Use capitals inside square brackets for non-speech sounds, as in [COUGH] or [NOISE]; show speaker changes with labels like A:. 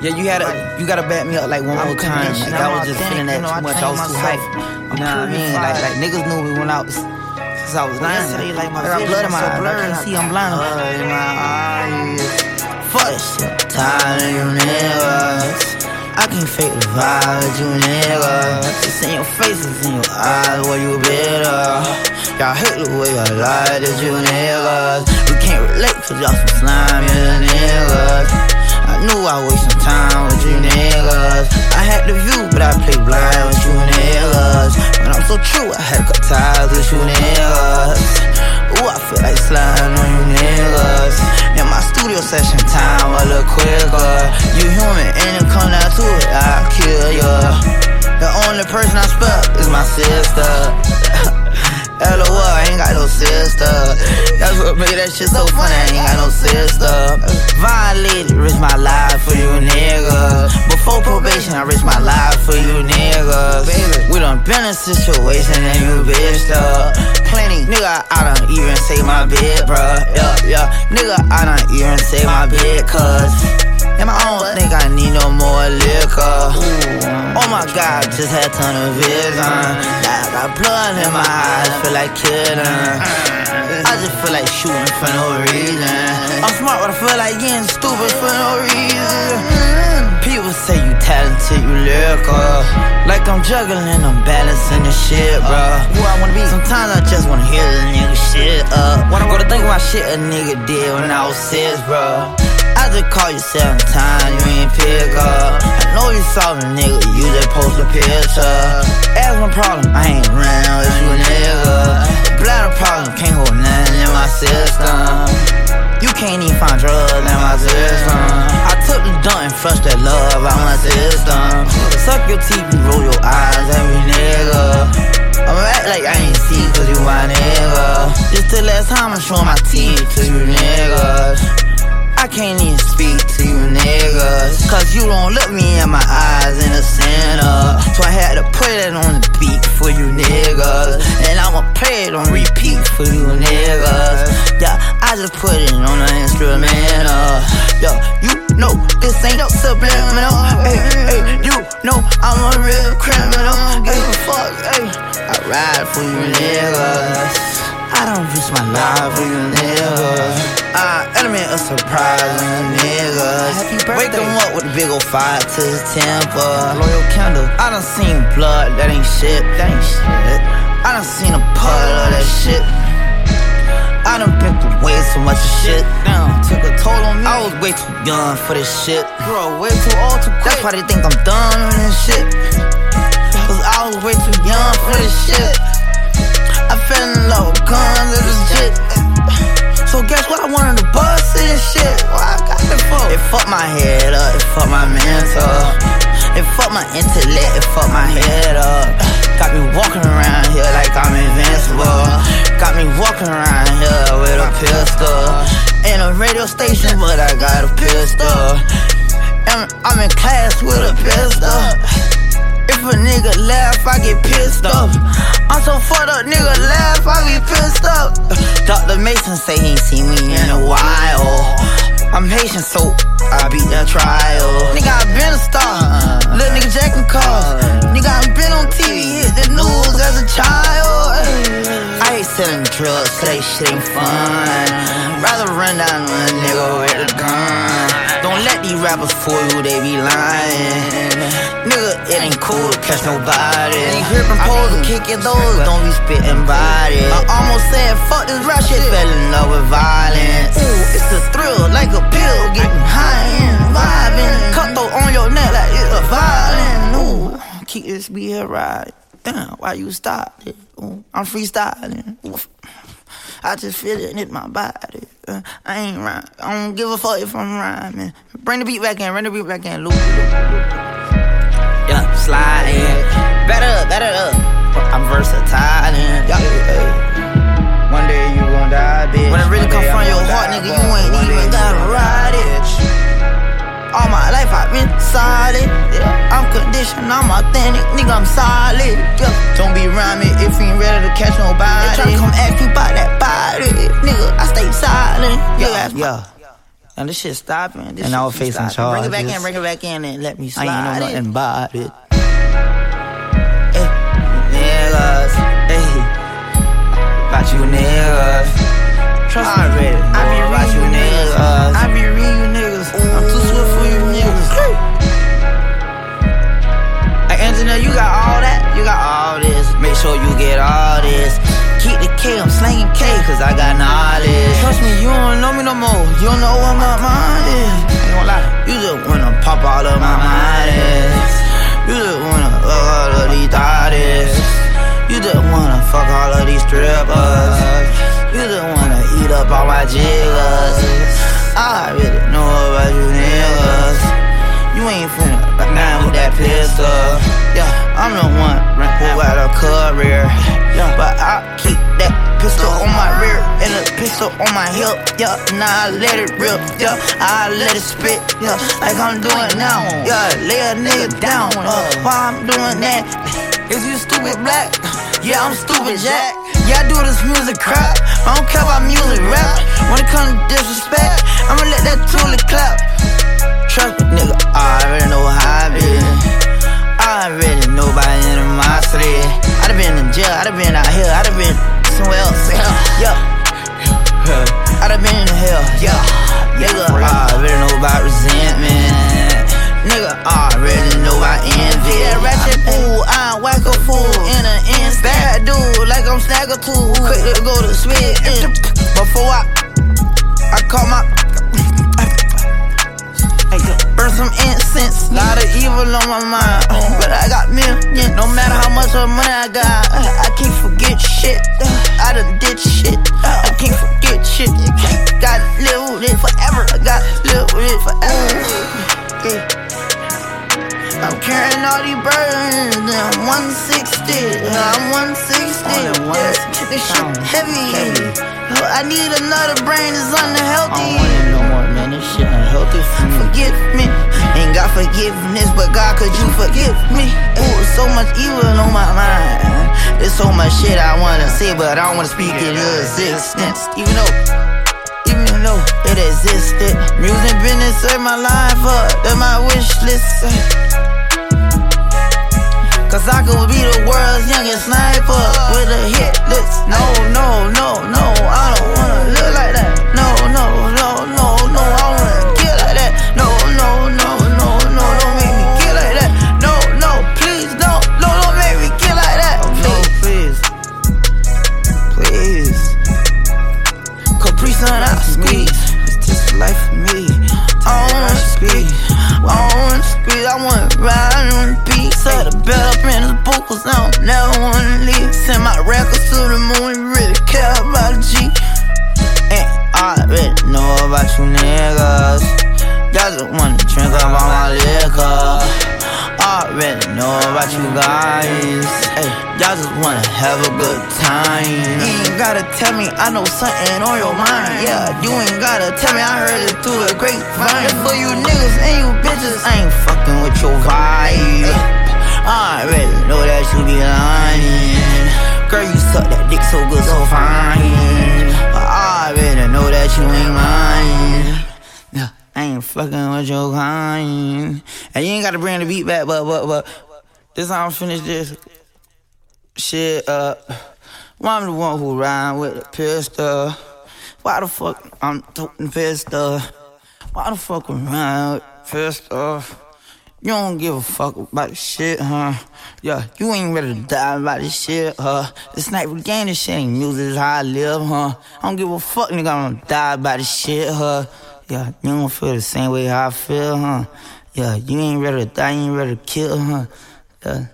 A: Yeah, you had to, you gotta back me up like one more time. Like,
B: conditioned,
A: I
B: I'm
A: was just feeling that
B: you know,
A: too
B: I
A: much. I was too hype.
B: I'm
A: You know what I mean? Like, like niggas knew me when I was since I was nine.
B: Like, my
A: I got blood in my
B: so
A: eyes. I
B: blurry,
A: can't see, I'm blind.
B: Blood in my eyes.
A: Fuck that shit. Tired of you niggas. I can't fake the vibe with you niggas. It's in your faces, in your eyes, where you better. Y'all hate the way I lie to you niggas. We can't relate cause y'all some slimy niggas. I knew I wasted time with you niggas. I had the view, but I play blind with you niggas. When I'm so true, I had cut ties with you niggas. Ooh, I feel like sliding on you niggas. In my studio session time a little quicker. You human, and it come down to it, I'll kill ya. The only person I spell is my sister. [LAUGHS] LOL, I ain't got no sister. That's what made that shit so funny. I ain't got no sister. Violated, risk my life for you niggas. Before probation, I risked my life for you niggas. Baby, we done been in a situation and you bitched up. Plenty, nigga, I done even say my bed, bruh. Yeah, yeah, nigga, I done even say my bed, cuz. And I don't think I need no more liquor. Oh my god, just had ton of vision. I got blood in my eyes, feel like killing. I just feel like shooting for no reason. I'm smart, but I feel like getting stupid for no reason. People say you talented, you lyrical. Like I'm juggling, I'm balancing the shit, bro. Who I wanna be? Sometimes I just wanna hear the nigga shit up. When I go to think about shit a nigga did when I was six, bro. I just call you seven times, you ain't pick up. I know you saw me, nigga, you just post a picture. Ask my problem, I ain't around with you, nigga. Bladder problem, can't hold nothing in my system. You can't even find drugs in my system. I took the dump and flushed that love out my system. Suck your teeth and roll your eyes at me, nigga. I'ma act like I ain't see cause you my nigga. This the last time I'm showing my teeth to you niggas. I can't even speak to you niggas. Cause you don't look me in my eyes in the center. So I had to put it on the beat for you niggas. And I'ma play it on repeat for you niggas. Yeah, I just put it on the instrumental. Yo, you know this ain't no subliminal. Hey, hey, you know I'm a real criminal. Give Hey, fuck, hey. I ride for you niggas. I don't risk my life for you niggas. I element of surprise on you niggas.
B: Happy birthday.
A: Wake 'em up with a big ol' fire to his temper. Loyal candle. I done seen blood, that ain't shit. That ain't shit. I done seen a puddle of that shit. I done been through way so much of shit. Damn, took a toll on me. I was way too young for this shit. Bro, way too old, to quick. That's why they think I'm done with this shit. Cause I was way too young for this shit. Guns, it legit. So guess what? I wanted to bust and shit. What I got it for? It fucked my head up, it fucked my mental. It fucked my intellect, it fucked my head up. Got me walking around here like I'm invincible. Got me walking around here with a pistol. In a radio station, but I got a pistol. And I'm in class with a pistol. If a nigga laugh, I get pissed off. I'm so fucked up, nigga laugh, I get pissed up. Dr. Mason say he ain't seen me in a while. I'm Haitian, so I beat that trial. Nigga, I been a star. Little nigga jacking cars. Nigga, I been on TV, hit the news as a child. I hate selling drugs, so that shit ain't fun. Rather run down a nigga with a rappers fool you, they be lying. Nigga, it ain't cool to catch nobody. These gripping poles and kicking those, don't be spitting body. I almost said, fuck this rap shit, fell in love with violence. Ooh, it's a thrill, like a pill, getting high and vibing. Cutthroat on your neck like it's a violin. Ooh, keep this be a ride. Damn, why you started? Ooh, I'm freestyling. Oof. I just feel it in my body. Uh, I ain't rhyme. I don't give a fuck if I'm rhyming. Bring the beat back in, bring the beat back in. Loop, loop, loop. Yeah, slide in. Better up, better up. I'm versatile and yeah, hey. One day you gon' die, bitch. When it really come from your heart, nigga, you ain't even gotta ride it. All my life I've been solid. Yeah. I'm conditioned, I'm authentic, nigga, I'm solid. Yeah. Don't be around me if you ain't ready to catch nobody. They tryna come ask me about that body, nigga. I stay silent. Yeah, yeah. And this shit stopping. This
B: and
A: I
B: was facing charges.
A: Bring it back in, bring it back in, and let me slide. I
B: ain't know nothing about it.
A: Hey, niggas, hey, about you niggas. Cause I got knowledge. Trust me, you don't know me no more. You don't know what my mind is. Ain't gonna lie, you just wanna pop all of my mind is. You just wanna fuck all of these thotties. You just wanna fuck all of these strippers. You just wanna eat up all my jiggers. I really know about you niggas. You ain't finna back down with that pistol. Yeah, I'm the one who got a career. Yeah, but I keep that pistol on my rear and a pistol on my hip. Yeah, now I let it rip. Yeah, I let it spit. Yeah, like I'm doing now. Yeah, lay a nigga down. Uh, while I'm doing that, [LAUGHS] is you stupid black? [LAUGHS] Yeah, I'm stupid Jack. Yeah, I do this music crap. I don't care about music rap. When it comes to disrespect, I'ma let that toolie clap. Trust me, nigga, I already know how I been. I already know by animosity. I done been in jail, I done been out here, I done been somewhere else. [LAUGHS] Yeah. I done been in hell, yeah. Nigga, I already know about resentment. Nigga, I already know about envy. Yeah, ratchet fool, I whack a fool in an instant. Bad dude, like I'm snagger too. Quick to go to spit. Before I, I call my some incense. Lot of evil on my mind, but I got millions. No matter how much of money I got, I can't forget shit. I done did shit. I can't forget shit. Gotta live with it forever. I gotta live with it forever. I'm carrying all these burdens. I'm 160. I'm 160. This shit heavy. I need another brain that's unhealthy Forgive me. Ain't got forgiveness, but God, could you forgive me? Ooh, so much evil on my mind. There's so much shit I wanna say, but I don't wanna speak it existence. Even though, even though it existed. Music business saved my life up, that's my wish list. Cause I could be the world's youngest sniper with a hit list. No, no, no, no, don't never wanna leave. Send my records to the moon, really care about a G. And I already know about you niggas. Y'all just wanna drink up all my liquor. I already know about you guys. Hey, y'all just wanna have a good time. You ain't gotta tell me I know something on your mind. Yeah, you ain't gotta tell me I heard it through a grapevine. For you niggas and you bitches, I ain't fucking with your vibe. I already know that you be lying. Girl, you suck that dick so good, so fine. But I already know that you ain't mine. Yeah, I ain't fucking with your kind. And you ain't gotta bring the beat back, but, but, but, this how I'm finish this shit up. Well, I'm the one who ride with the pistol. Why the fuck I'm toting pistol? Why the fuck I'm riding with pistol? You don't give a fuck about shit, huh? Yeah, you ain't ready to die about this shit, huh? This night we game, this shit ain't music, is how I live, huh? I don't give a fuck, nigga, I'm gonna die about this shit, huh? Yeah, you don't feel the same way I feel, huh? Yeah, you ain't ready to die, you ain't ready to kill, huh? Yeah.